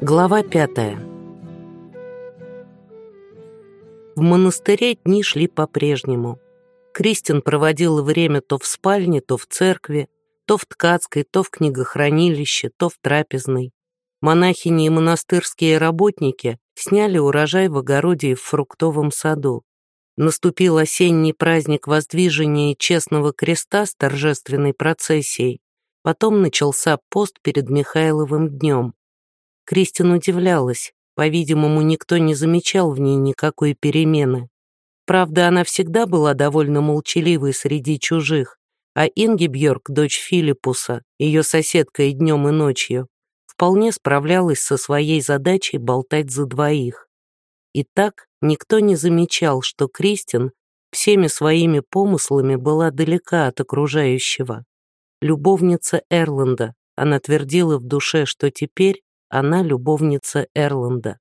Глава пятая. В монастыре дни шли по-прежнему. Кристин проводила время то в спальне, то в церкви, то в ткацкой, то в книгохранилище, то в трапезной. Монахини и монастырские работники сняли урожай в огороде и в фруктовом саду. Наступил осенний праздник воздвижения честного креста с торжественной процессией. Потом начался пост перед Михайловым днем. Кристин удивлялась. По-видимому, никто не замечал в ней никакой перемены. Правда, она всегда была довольно молчаливой среди чужих, а Инги Бьорк, дочь Филиппуса, ее соседка и днем, и ночью, вполне справлялась со своей задачей болтать за двоих. И так никто не замечал, что Кристин всеми своими помыслами была далека от окружающего. Любовница Эрланда, она твердила в душе, что теперь она любовница Эрланда.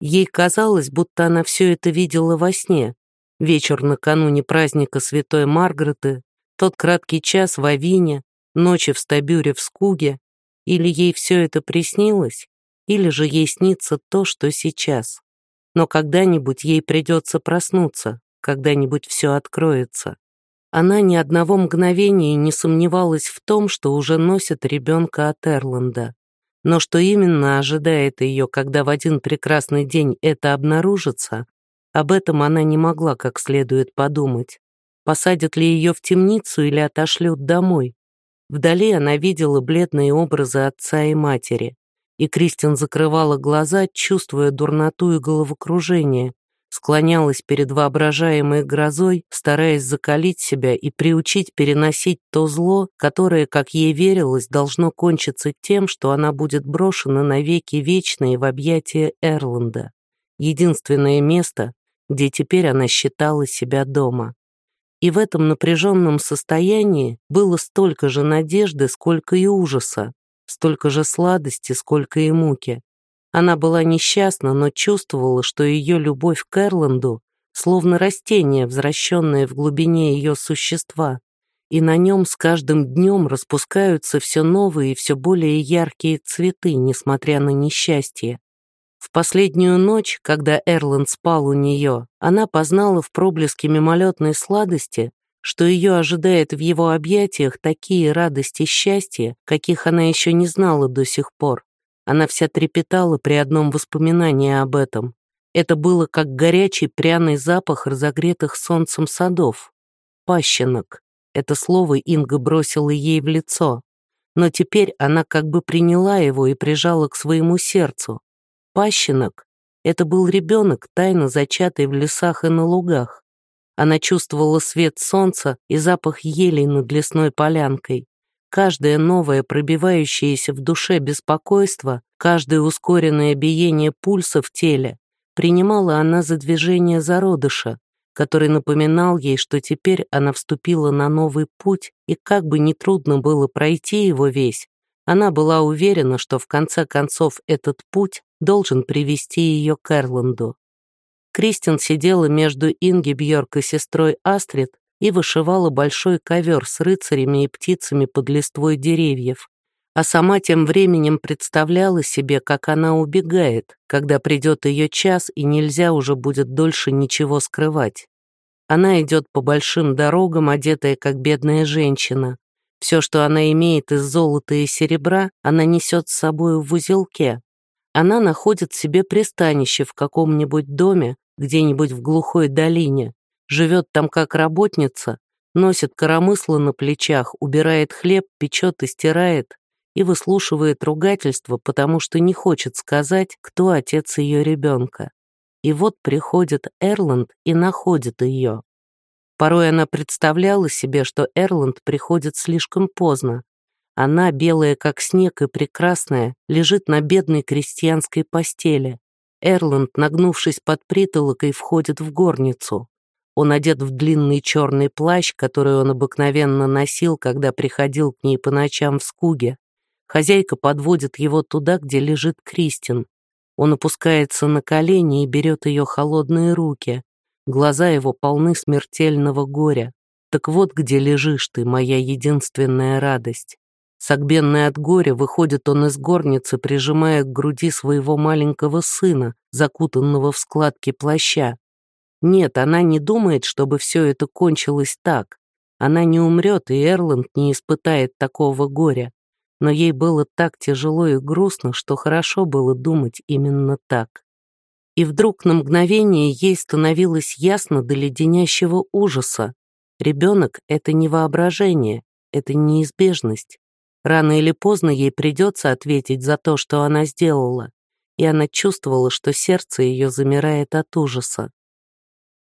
Ей казалось, будто она все это видела во сне. Вечер накануне праздника Святой Маргареты, тот краткий час в Авине, ночи в Стабюре в Скуге. Или ей все это приснилось, или же ей снится то, что сейчас. Но когда-нибудь ей придется проснуться, когда-нибудь все откроется. Она ни одного мгновения не сомневалась в том, что уже носит ребенка от Эрланда. Но что именно ожидает ее, когда в один прекрасный день это обнаружится, об этом она не могла как следует подумать. Посадят ли ее в темницу или отошлют домой? Вдали она видела бледные образы отца и матери, и Кристин закрывала глаза, чувствуя дурноту и головокружение, склонялась перед воображаемой грозой, стараясь закалить себя и приучить переносить то зло, которое, как ей верилось, должно кончиться тем, что она будет брошена навеки вечные в объятия Эрланда. Единственное место, где теперь она считала себя дома. И в этом напряженном состоянии было столько же надежды, сколько и ужаса, столько же сладости, сколько и муки. Она была несчастна, но чувствовала, что ее любовь к Эрланду словно растение, возвращенное в глубине ее существа, и на нем с каждым днем распускаются все новые и все более яркие цветы, несмотря на несчастье. В последнюю ночь, когда Эрланд спал у нее, она познала в проблеске мимолетной сладости, что ее ожидает в его объятиях такие радости счастья, каких она еще не знала до сих пор. Она вся трепетала при одном воспоминании об этом. Это было как горячий пряный запах разогретых солнцем садов. Пащенок. Это слово Инга бросила ей в лицо. Но теперь она как бы приняла его и прижала к своему сердцу. Пащенок. Это был ребенок, тайно зачатый в лесах и на лугах. Она чувствовала свет солнца и запах елей над лесной полянкой. Каждое новое пробивающееся в душе беспокойство, каждое ускоренное биение пульса в теле принимала она за движение зародыша, который напоминал ей, что теперь она вступила на новый путь, и как бы ни трудно было пройти его весь, она была уверена, что в конце концов этот путь должен привести ее к Эрланду. Кристин сидела между Инги Бьорк и сестрой Астрид и вышивала большой ковер с рыцарями и птицами под листвой деревьев, а сама тем временем представляла себе, как она убегает, когда придет ее час и нельзя уже будет дольше ничего скрывать. Она идет по большим дорогам, одетая как бедная женщина. Все, что она имеет из золота и серебра, она несет с собой в узелке. Она находит себе пристанище в каком-нибудь доме, где-нибудь в глухой долине, живет там как работница, носит коромысло на плечах, убирает хлеб, печет и стирает, и выслушивает ругательство, потому что не хочет сказать, кто отец ее ребенка. И вот приходит Эрланд и находит ее. Порой она представляла себе, что Эрланд приходит слишком поздно. Она, белая как снег и прекрасная, лежит на бедной крестьянской постели. Эрланд, нагнувшись под притолокой, входит в горницу. Он одет в длинный черный плащ, который он обыкновенно носил, когда приходил к ней по ночам в скуге. Хозяйка подводит его туда, где лежит Кристин. Он опускается на колени и берет ее холодные руки. Глаза его полны смертельного горя. Так вот где лежишь ты, моя единственная радость. Согбенный от горя, выходит он из горницы, прижимая к груди своего маленького сына, закутанного в складки плаща. Нет, она не думает, чтобы все это кончилось так. Она не умрет, и Эрланд не испытает такого горя. Но ей было так тяжело и грустно, что хорошо было думать именно так. И вдруг на мгновение ей становилось ясно до леденящего ужаса. Ребенок — это не воображение, это неизбежность. Рано или поздно ей придется ответить за то, что она сделала, и она чувствовала, что сердце ее замирает от ужаса.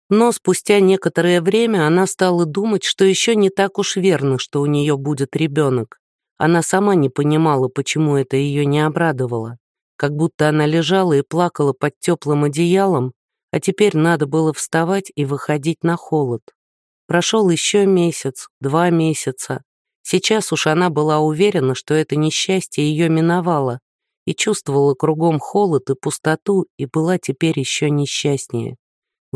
Но спустя некоторое время она стала думать, что еще не так уж верно, что у нее будет ребенок. Она сама не понимала, почему это ее не обрадовало. Как будто она лежала и плакала под теплым одеялом, а теперь надо было вставать и выходить на холод. Прошел еще месяц, два месяца, Сейчас уж она была уверена, что это несчастье ее миновало, и чувствовала кругом холод и пустоту, и была теперь еще несчастнее.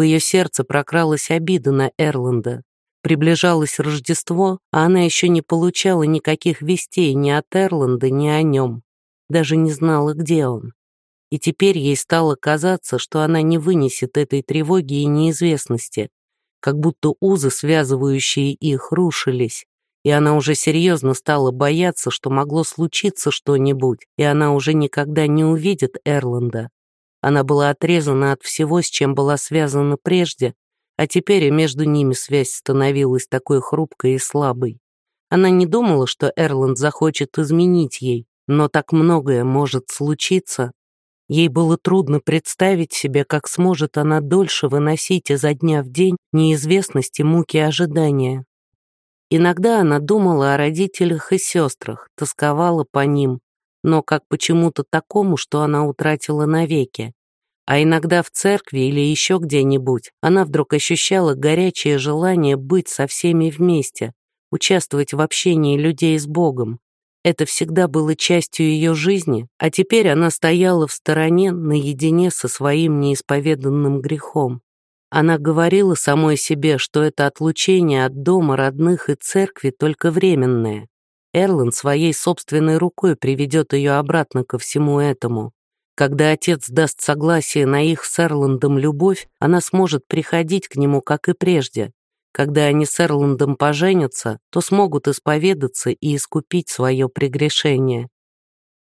В ее сердце прокралась обида на Эрланда. Приближалось Рождество, а она еще не получала никаких вестей ни от Эрланда, ни о нем. Даже не знала, где он. И теперь ей стало казаться, что она не вынесет этой тревоги и неизвестности, как будто узы, связывающие их, рушились, и она уже серьезно стала бояться, что могло случиться что-нибудь, и она уже никогда не увидит Эрланда. Она была отрезана от всего, с чем была связана прежде, а теперь и между ними связь становилась такой хрупкой и слабой. Она не думала, что Эрланд захочет изменить ей, но так многое может случиться. Ей было трудно представить себе, как сможет она дольше выносить изо дня в день неизвестности муки ожидания. Иногда она думала о родителях и сестрах, тосковала по ним, но как почему-то такому, что она утратила навеки. А иногда в церкви или еще где-нибудь она вдруг ощущала горячее желание быть со всеми вместе, участвовать в общении людей с Богом. Это всегда было частью ее жизни, а теперь она стояла в стороне наедине со своим неисповеданным грехом. Она говорила самой себе, что это отлучение от дома, родных и церкви только временное. Эрланд своей собственной рукой приведет ее обратно ко всему этому. Когда отец даст согласие на их с Эрландом любовь, она сможет приходить к нему, как и прежде. Когда они с Эрландом поженятся, то смогут исповедаться и искупить свое прегрешение.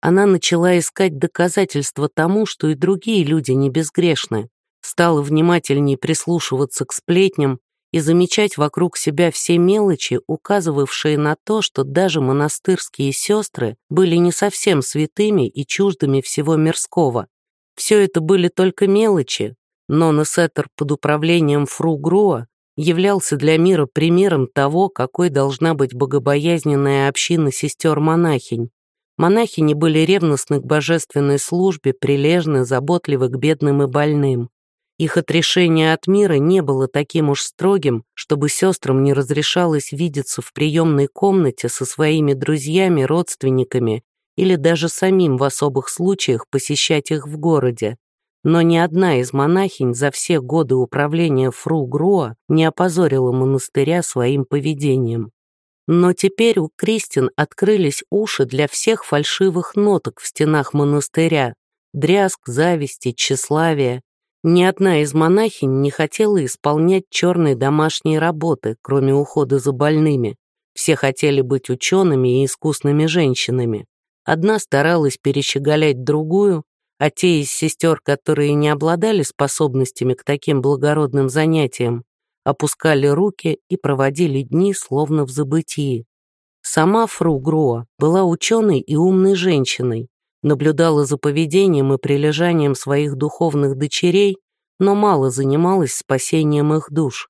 Она начала искать доказательства тому, что и другие люди не безгрешны, стала внимательнее прислушиваться к сплетням и замечать вокруг себя все мелочи, указывавшие на то, что даже монастырские сестры были не совсем святыми и чуждыми всего мирского. Все это были только мелочи, но Несеттер под управлением Фру Груа являлся для мира примером того, какой должна быть богобоязненная община сестер-монахинь. Монахини были ревностны к божественной службе, прилежны, заботливы к бедным и больным. Их отрешение от мира не было таким уж строгим, чтобы сестрам не разрешалось видеться в приемной комнате со своими друзьями, родственниками или даже самим в особых случаях посещать их в городе. Но ни одна из монахинь за все годы управления Фру Гроа не опозорила монастыря своим поведением. Но теперь у Кристин открылись уши для всех фальшивых ноток в стенах монастыря, дрязг, зависти, тщеславия, ни одна из монахинь не хотела исполнять черные домашние работы, кроме ухода за больными. Все хотели быть учеными и искусными женщинами. Одна старалась перещеголять другую, а те из сестер, которые не обладали способностями к таким благородным занятиям, опускали руки и проводили дни словно в забытии. Сама Фру Гроа была ученой и умной женщиной, наблюдала за поведением и прилежанием своих духовных дочерей, но мало занималась спасением их душ.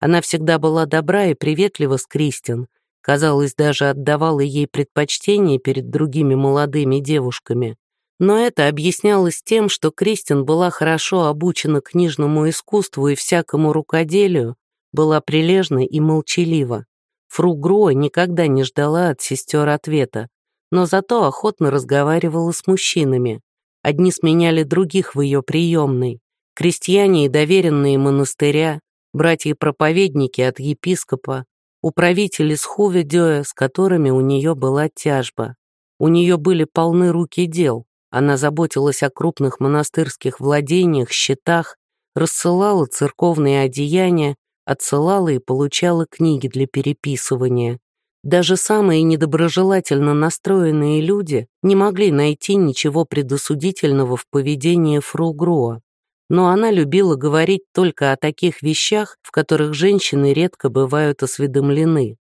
Она всегда была добра и приветлива с Кристин, казалось, даже отдавала ей предпочтение перед другими молодыми девушками. Но это объяснялось тем, что Кристин была хорошо обучена книжному искусству и всякому рукоделию, была прилежна и молчалива. Фру Гроа никогда не ждала от сестер ответа, но зато охотно разговаривала с мужчинами. Одни сменяли других в ее приемной. Крестьяне и доверенные монастыря, братья-проповедники от епископа, управители с Хуведёя, с которыми у нее была тяжба. У нее были полны руки дел. Она заботилась о крупных монастырских владениях, счетах, рассылала церковные одеяния, отсылала и получала книги для переписывания. Даже самые недоброжелательно настроенные люди не могли найти ничего предосудительного в поведении фру Груа. Но она любила говорить только о таких вещах, в которых женщины редко бывают осведомлены.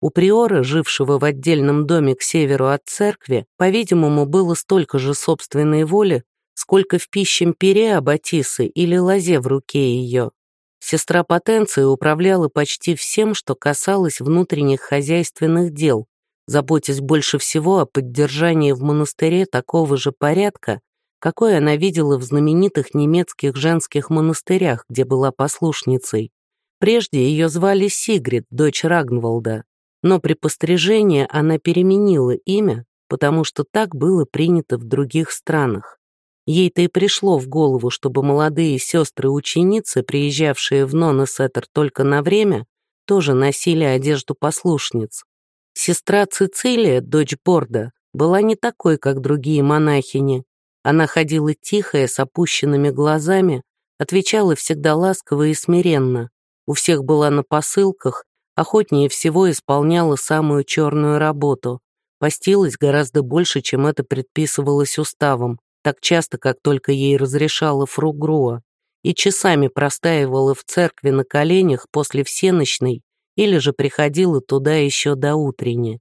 У приора, жившего в отдельном доме к северу от церкви, по-видимому, было столько же собственной воли, сколько в пищем пере Аббатисы или лозе в руке ее. Сестра Потенции управляла почти всем, что касалось внутренних хозяйственных дел, заботясь больше всего о поддержании в монастыре такого же порядка, какой она видела в знаменитых немецких женских монастырях, где была послушницей. Прежде ее звали Сигрид, дочь Рагнвалда, но при пострижении она переменила имя, потому что так было принято в других странах. Ей-то и пришло в голову, чтобы молодые сестры-ученицы, приезжавшие в Нонесеттер только на время, тоже носили одежду послушниц. Сестра Цицилия, дочь Борда, была не такой, как другие монахини. Она ходила тихая, с опущенными глазами, отвечала всегда ласково и смиренно. У всех была на посылках, охотнее всего исполняла самую черную работу. Постилась гораздо больше, чем это предписывалось уставом так часто, как только ей разрешала фругруа, и часами простаивала в церкви на коленях после всеночной или же приходила туда еще до утренни.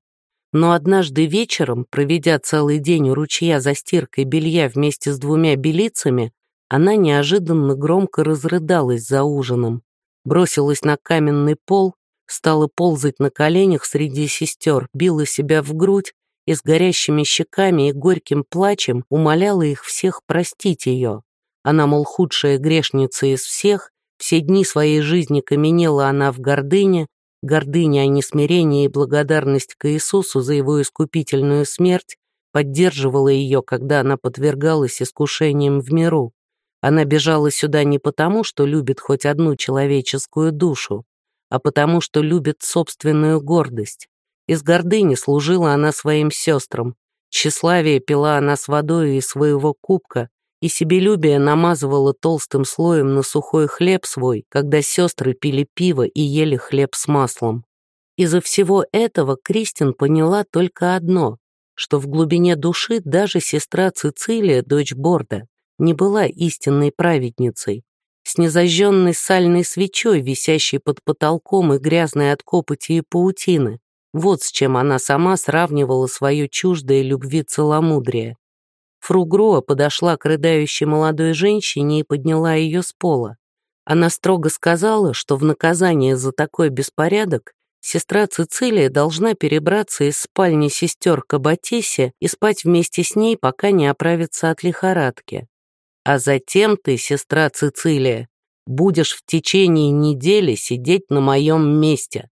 Но однажды вечером, проведя целый день у ручья за стиркой белья вместе с двумя белицами, она неожиданно громко разрыдалась за ужином, бросилась на каменный пол, стала ползать на коленях среди сестер, била себя в грудь и с горящими щеками и горьким плачем умоляла их всех простить ее. Она, мол, худшая грешница из всех, все дни своей жизни каменела она в гордыне, гордыня, а не смирение и благодарность к Иисусу за его искупительную смерть поддерживала ее, когда она подвергалась искушениям в миру. Она бежала сюда не потому, что любит хоть одну человеческую душу, а потому, что любит собственную гордость. Из гордыни служила она своим сестрам. Тщеславие пила она с водой из своего кубка, и себелюбие намазывала толстым слоем на сухой хлеб свой, когда сестры пили пиво и ели хлеб с маслом. Из-за всего этого Кристин поняла только одно, что в глубине души даже сестра Цицилия, дочь Борда, не была истинной праведницей. С незажженной сальной свечой, висящей под потолком и грязной от копоти и паутины, вот с чем она сама сравнивала свое чуждое любви целомудрие. Фругроа подошла к рыдающей молодой женщине и подняла ее с пола. Она строго сказала, что в наказание за такой беспорядок сестра Цицилия должна перебраться из спальни сестер к Аббатисе и спать вместе с ней, пока не оправится от лихорадки. А затем ты, сестра Цицилия, будешь в течение недели сидеть на моем месте.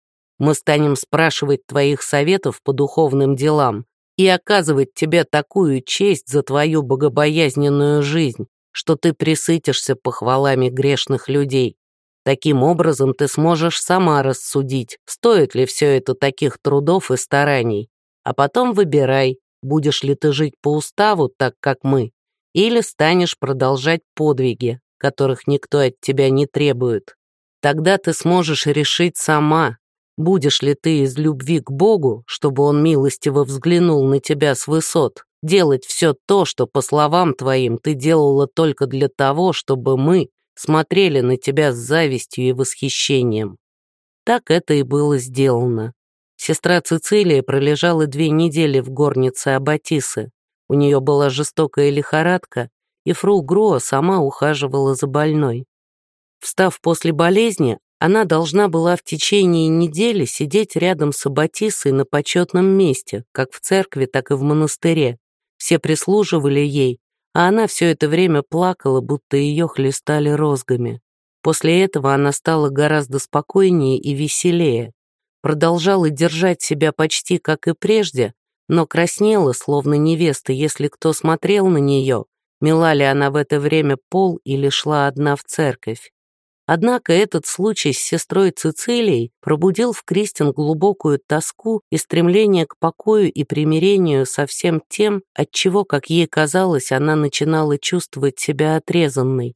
Мы станем спрашивать твоих советов по духовным делам и оказывать тебе такую честь за твою богобоязненную жизнь, что ты присытишься похвалами грешных людей. Таким образом ты сможешь сама рассудить, стоит ли все это таких трудов и стараний. А потом выбирай, будешь ли ты жить по уставу, так как мы, или станешь продолжать подвиги, которых никто от тебя не требует. Тогда ты сможешь решить сама, Будешь ли ты из любви к Богу, чтобы Он милостиво взглянул на тебя с высот, делать все то, что, по словам твоим, ты делала только для того, чтобы мы смотрели на тебя с завистью и восхищением? Так это и было сделано. Сестра Цицилия пролежала две недели в горнице Аббатисы. У нее была жестокая лихорадка, и фру Гроа сама ухаживала за больной. Встав после болезни, она должна была в течение недели сидеть рядом с Аббатисой на почетном месте, как в церкви, так и в монастыре. Все прислуживали ей, а она все это время плакала, будто ее хлестали розгами. После этого она стала гораздо спокойнее и веселее. Продолжала держать себя почти как и прежде, но краснела, словно невеста, если кто смотрел на нее, мела ли она в это время пол или шла одна в церковь. Однако этот случай с сестрой Цицилией пробудил в Кристин глубокую тоску и стремление к покою и примирению со всем тем, от чего, как ей казалось, она начинала чувствовать себя отрезанной.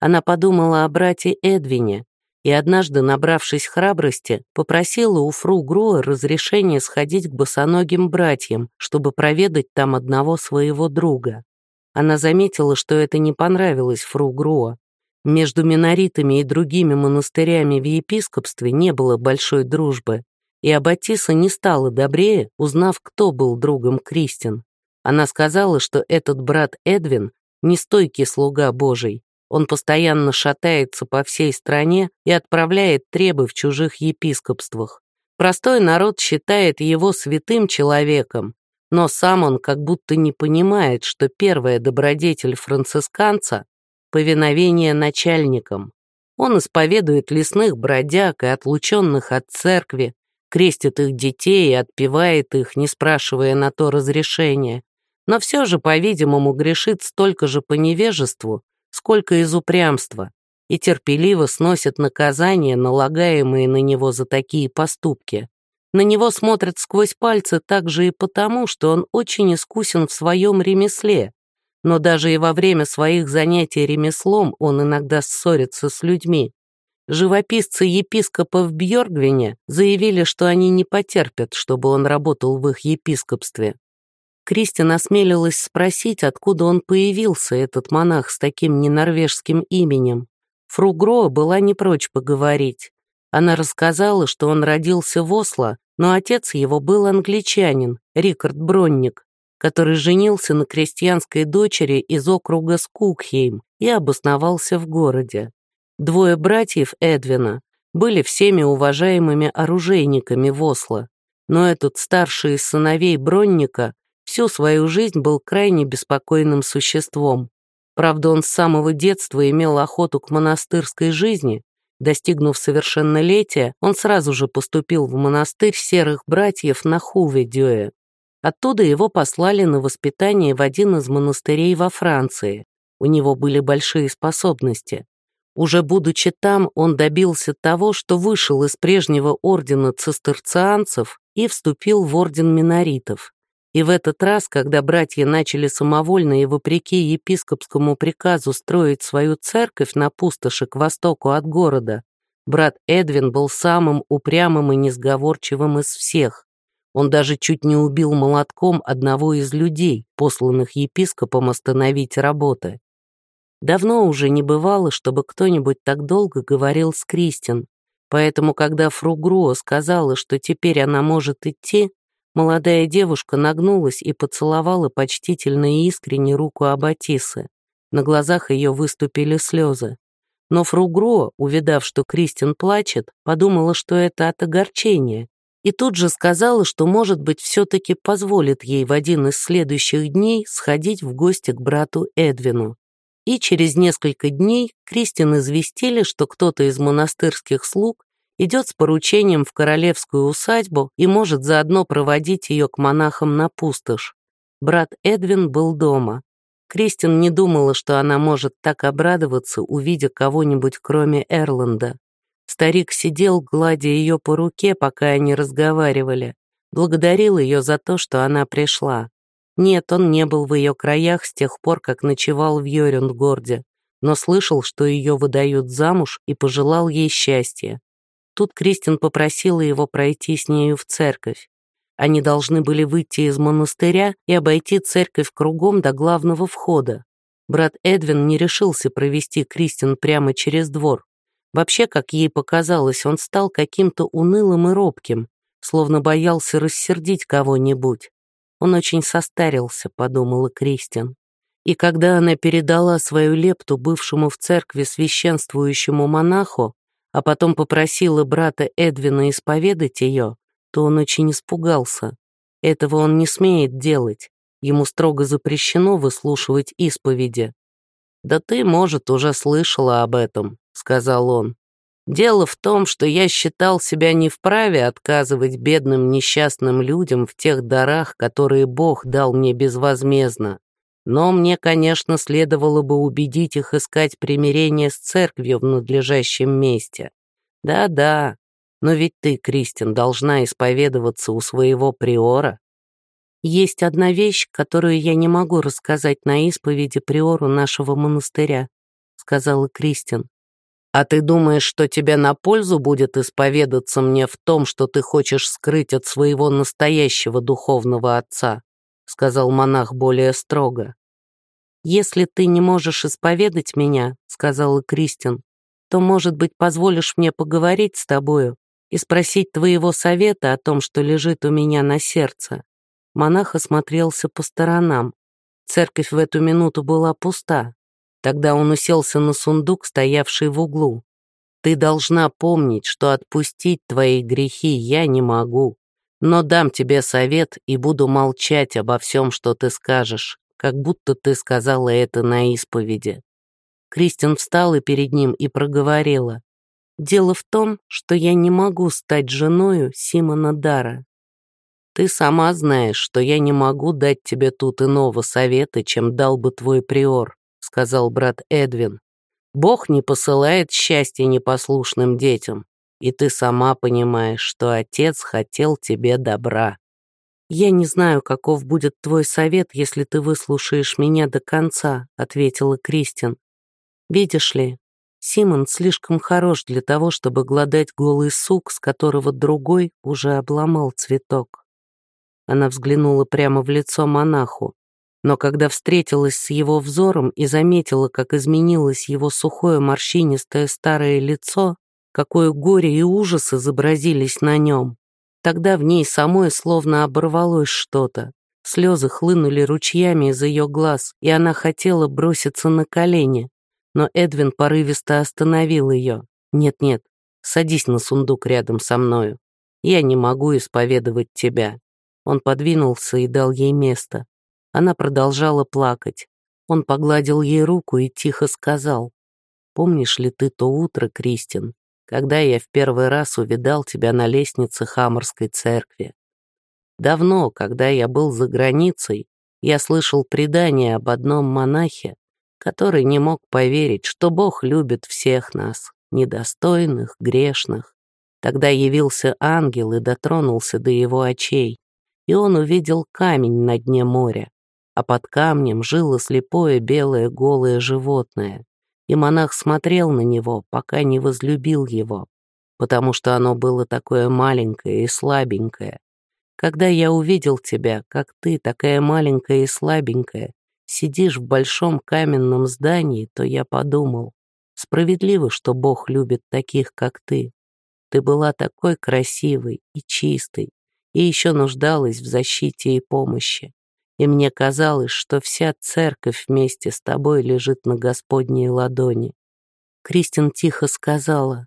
Она подумала о брате Эдвине и однажды, набравшись храбрости, попросила у фру Груа разрешения сходить к босоногим братьям, чтобы проведать там одного своего друга. Она заметила, что это не понравилось фру Груа, между миноритами и другими монастырями в епископстве не было большой дружбы, и Аббатиса не стала добрее, узнав, кто был другом Кристин. Она сказала, что этот брат Эдвин — нестойкий слуга Божий. Он постоянно шатается по всей стране и отправляет требы в чужих епископствах. Простой народ считает его святым человеком, но сам он как будто не понимает, что первая добродетель францисканца повиновение начальникам. Он исповедует лесных бродяг и отлученных от церкви, крестит их детей и отпевает их, не спрашивая на то разрешения, но все же, по-видимому, грешит столько же по невежеству, сколько из упрямства, и терпеливо сносит наказания, налагаемые на него за такие поступки. На него смотрят сквозь пальцы также и потому, что он очень искусен в своем ремесле, но даже и во время своих занятий ремеслом он иногда ссорится с людьми. Живописцы епископа в Бьоргвине заявили, что они не потерпят, чтобы он работал в их епископстве. Кристин осмелилась спросить, откуда он появился, этот монах с таким ненорвежским именем. Фругро была не прочь поговорить. Она рассказала, что он родился в Осло, но отец его был англичанин, Рикард Бронник, который женился на крестьянской дочери из округа Скукхейм и обосновался в городе. Двое братьев Эдвина были всеми уважаемыми оружейниками в Осло, но этот старший из сыновей Бронника всю свою жизнь был крайне беспокойным существом. Правда, он с самого детства имел охоту к монастырской жизни. Достигнув совершеннолетия, он сразу же поступил в монастырь серых братьев на Хуведюе. Оттуда его послали на воспитание в один из монастырей во Франции. У него были большие способности. Уже будучи там, он добился того, что вышел из прежнего ордена цистерцианцев и вступил в орден миноритов. И в этот раз, когда братья начали самовольно и вопреки епископскому приказу строить свою церковь на пустоши к востоку от города, брат Эдвин был самым упрямым и несговорчивым из всех. Он даже чуть не убил молотком одного из людей, посланных епископом остановить работы. Давно уже не бывало, чтобы кто-нибудь так долго говорил с Кристин, поэтому, когда Фругруо сказала, что теперь она может идти, молодая девушка нагнулась и поцеловала почтительно и искренне руку Аббатисы. На глазах ее выступили слезы. Но Фругро, увидав, что Кристин плачет, подумала, что это от огорчения, и тут же сказала, что, может быть, все-таки позволит ей в один из следующих дней сходить в гости к брату Эдвину. И через несколько дней Кристин известили, что кто-то из монастырских слуг идет с поручением в королевскую усадьбу и может заодно проводить ее к монахам на пустошь. Брат Эдвин был дома. Кристин не думала, что она может так обрадоваться, увидя кого-нибудь кроме Эрланда. Старик сидел, гладя ее по руке, пока они разговаривали. Благодарил ее за то, что она пришла. Нет, он не был в ее краях с тех пор, как ночевал в Йорюндгорде, но слышал, что ее выдают замуж и пожелал ей счастья. Тут Кристин попросила его пройти с нею в церковь. Они должны были выйти из монастыря и обойти церковь кругом до главного входа. Брат Эдвин не решился провести Кристин прямо через двор. Вообще, как ей показалось, он стал каким-то унылым и робким, словно боялся рассердить кого-нибудь. Он очень состарился, подумала Кристин. И когда она передала свою лепту бывшему в церкви священствующему монаху, а потом попросила брата Эдвина исповедать ее, то он очень испугался. Этого он не смеет делать. Ему строго запрещено выслушивать исповеди. «Да ты, может, уже слышала об этом», — сказал он. «Дело в том, что я считал себя не вправе отказывать бедным несчастным людям в тех дарах, которые Бог дал мне безвозмездно. Но мне, конечно, следовало бы убедить их искать примирение с церковью в надлежащем месте. Да-да, но ведь ты, Кристин, должна исповедоваться у своего приора. Есть одна вещь, которую я не могу рассказать на исповеди приору нашего монастыря, сказала Кристин. А ты думаешь, что тебе на пользу будет исповедаться мне в том, что ты хочешь скрыть от своего настоящего духовного отца? сказал монах более строго. «Если ты не можешь исповедать меня, — сказала Кристин, — то, может быть, позволишь мне поговорить с тобою и спросить твоего совета о том, что лежит у меня на сердце». Монах осмотрелся по сторонам. Церковь в эту минуту была пуста. Тогда он уселся на сундук, стоявший в углу. «Ты должна помнить, что отпустить твои грехи я не могу, но дам тебе совет и буду молчать обо всем, что ты скажешь, как будто ты сказала это на исповеди». Кристин встала перед ним и проговорила. «Дело в том, что я не могу стать женою Симона Дара. Ты сама знаешь, что я не могу дать тебе тут иного совета, чем дал бы твой приор», сказал брат Эдвин. «Бог не посылает счастья непослушным детям и ты сама понимаешь, что отец хотел тебе добра. «Я не знаю, каков будет твой совет, если ты выслушаешь меня до конца», — ответила Кристин. «Видишь ли, Симон слишком хорош для того, чтобы гладать голый сук, с которого другой уже обломал цветок». Она взглянула прямо в лицо монаху, но когда встретилась с его взором и заметила, как изменилось его сухое морщинистое старое лицо, какое горе и ужас изобразились на нем. Тогда в ней самой словно оборвалось что-то. Слезы хлынули ручьями из ее глаз, и она хотела броситься на колени. Но Эдвин порывисто остановил ее. «Нет-нет, садись на сундук рядом со мною. Я не могу исповедовать тебя». Он подвинулся и дал ей место. Она продолжала плакать. Он погладил ей руку и тихо сказал, «Помнишь ли ты то утро, Кристин, когда я в первый раз увидал тебя на лестнице Хаммерской церкви. Давно, когда я был за границей, я слышал предание об одном монахе, который не мог поверить, что Бог любит всех нас, недостойных, грешных. Тогда явился ангел и дотронулся до его очей, и он увидел камень на дне моря, а под камнем жило слепое белое голое животное и монах смотрел на него, пока не возлюбил его, потому что оно было такое маленькое и слабенькое. Когда я увидел тебя, как ты, такая маленькая и слабенькая, сидишь в большом каменном здании, то я подумал, справедливо, что Бог любит таких, как ты. Ты была такой красивой и чистой, и еще нуждалась в защите и помощи и мне казалось, что вся церковь вместе с тобой лежит на Господней ладони. Кристин тихо сказала,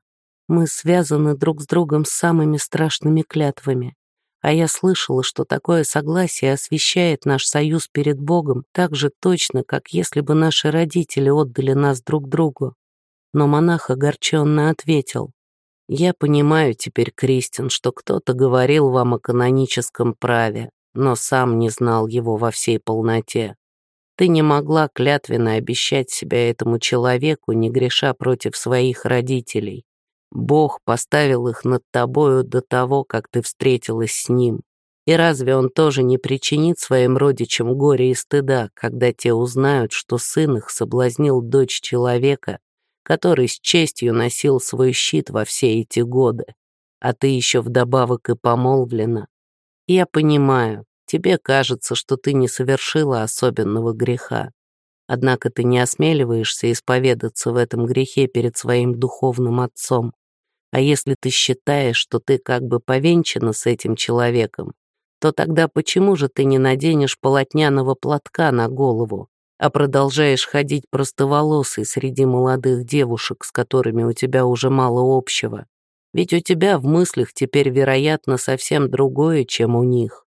мы связаны друг с другом самыми страшными клятвами, а я слышала, что такое согласие освещает наш союз перед Богом так же точно, как если бы наши родители отдали нас друг другу. Но монах огорченно ответил, «Я понимаю теперь, Кристин, что кто-то говорил вам о каноническом праве, но сам не знал его во всей полноте. Ты не могла клятвенно обещать себя этому человеку, не греша против своих родителей. Бог поставил их над тобою до того, как ты встретилась с ним. И разве он тоже не причинит своим родичам горе и стыда, когда те узнают, что сын их соблазнил дочь человека, который с честью носил свой щит во все эти годы, а ты еще вдобавок и помолвлена? Я понимаю, тебе кажется, что ты не совершила особенного греха. Однако ты не осмеливаешься исповедаться в этом грехе перед своим духовным отцом. А если ты считаешь, что ты как бы повенчана с этим человеком, то тогда почему же ты не наденешь полотняного платка на голову, а продолжаешь ходить простоволосой среди молодых девушек, с которыми у тебя уже мало общего? Ведь у тебя в мыслях теперь, вероятно, совсем другое, чем у них.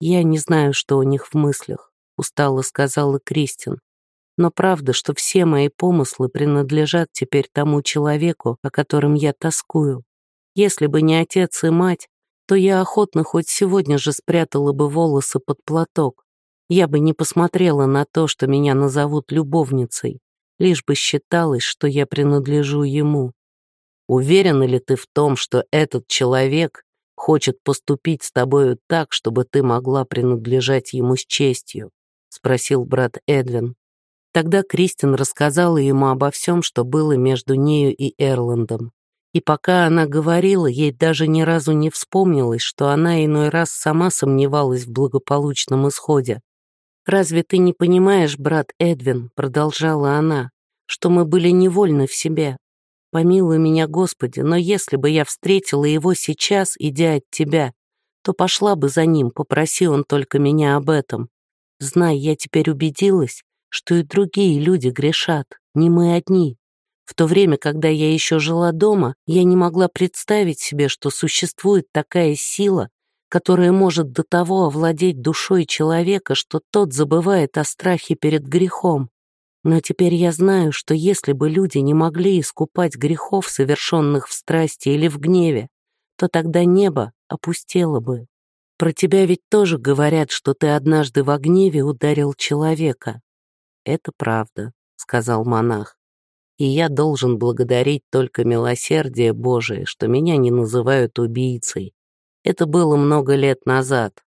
Я не знаю, что у них в мыслях, устало сказала Кристин. Но правда, что все мои помыслы принадлежат теперь тому человеку, о котором я тоскую. Если бы не отец и мать, то я охотно хоть сегодня же спрятала бы волосы под платок. Я бы не посмотрела на то, что меня назовут любовницей, лишь бы считалось, что я принадлежу ему. Уверена ли ты в том, что этот человек хочет поступить с тобою так, чтобы ты могла принадлежать ему с честью?» — спросил брат Эдвин. Тогда Кристин рассказала ему обо всем, что было между нею и Эрландом. И пока она говорила, ей даже ни разу не вспомнилось, что она иной раз сама сомневалась в благополучном исходе. «Разве ты не понимаешь, брат Эдвин?» — продолжала она, «что мы были невольны в себе, Помилуй меня, Господи, но если бы я встретила его сейчас, идя от тебя, то пошла бы за ним, попроси он только меня об этом. Знай, я теперь убедилась, что и другие люди грешат, не мы одни. В то время, когда я еще жила дома, я не могла представить себе, что существует такая сила, которая может до того овладеть душой человека, что тот забывает о страхе перед грехом. Но теперь я знаю, что если бы люди не могли искупать грехов, совершенных в страсти или в гневе, то тогда небо опустело бы. Про тебя ведь тоже говорят, что ты однажды в гневе ударил человека. Это правда, сказал монах. И я должен благодарить только милосердие Божие, что меня не называют убийцей. Это было много лет назад.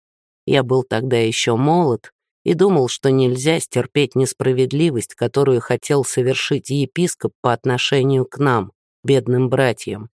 Я был тогда еще молод и думал, что нельзя стерпеть несправедливость, которую хотел совершить епископ по отношению к нам, бедным братьям.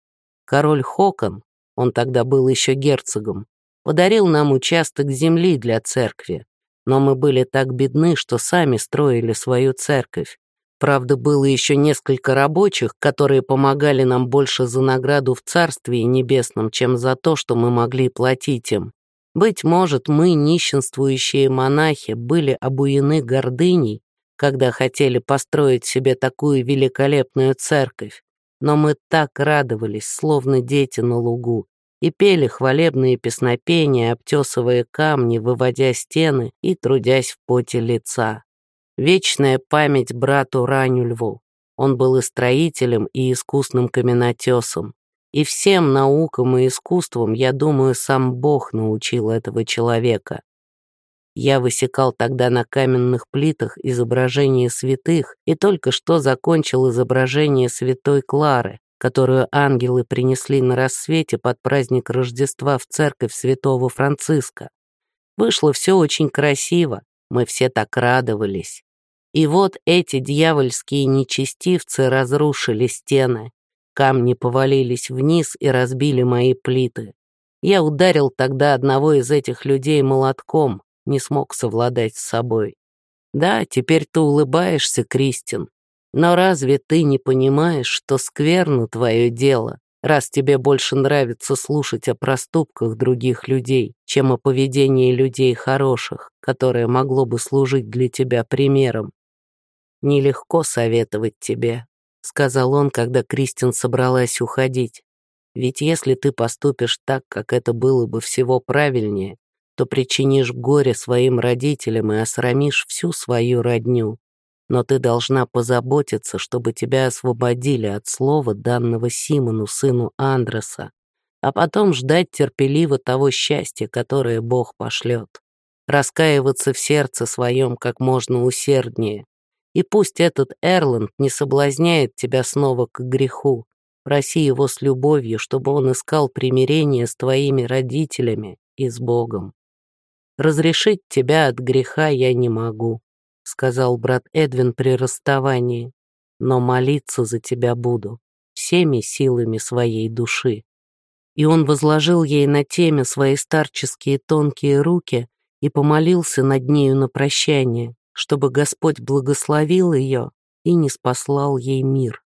Король Хокон, он тогда был еще герцогом, подарил нам участок земли для церкви, но мы были так бедны, что сами строили свою церковь. Правда, было еще несколько рабочих, которые помогали нам больше за награду в Царстве Небесном, чем за то, что мы могли платить им. Быть может, мы, нищенствующие монахи, были обуены гордыней, когда хотели построить себе такую великолепную церковь, но мы так радовались, словно дети на лугу, и пели хвалебные песнопения, обтесывая камни, выводя стены и трудясь в поте лица. Вечная память брату Ранюльву. Он был и строителем, и искусным каменотесом. И всем наукам и искусствам, я думаю, сам Бог научил этого человека. Я высекал тогда на каменных плитах изображения святых и только что закончил изображение святой Клары, которую ангелы принесли на рассвете под праздник Рождества в церковь святого Франциска. Вышло все очень красиво, мы все так радовались. И вот эти дьявольские нечестивцы разрушили стены, Камни повалились вниз и разбили мои плиты. Я ударил тогда одного из этих людей молотком, не смог совладать с собой. Да, теперь ты улыбаешься, Кристин, но разве ты не понимаешь, что скверно твое дело, раз тебе больше нравится слушать о проступках других людей, чем о поведении людей хороших, которое могло бы служить для тебя примером? Нелегко советовать тебе, сказал он, когда Кристин собралась уходить. Ведь если ты поступишь так, как это было бы всего правильнее, то причинишь горе своим родителям и осрамишь всю свою родню. Но ты должна позаботиться, чтобы тебя освободили от слова, данного Симону, сыну Андреса, а потом ждать терпеливо того счастья, которое Бог пошлет. Раскаиваться в сердце своем как можно усерднее, и пусть этот Эрланд не соблазняет тебя снова к греху. Проси его с любовью, чтобы он искал примирение с твоими родителями и с Богом. Разрешить тебя от греха я не могу, сказал брат Эдвин при расставании, но молиться за тебя буду всеми силами своей души. И он возложил ей на теме свои старческие тонкие руки и помолился над нею на прощание чтобы Господь благословил ее и не спаслал ей мир.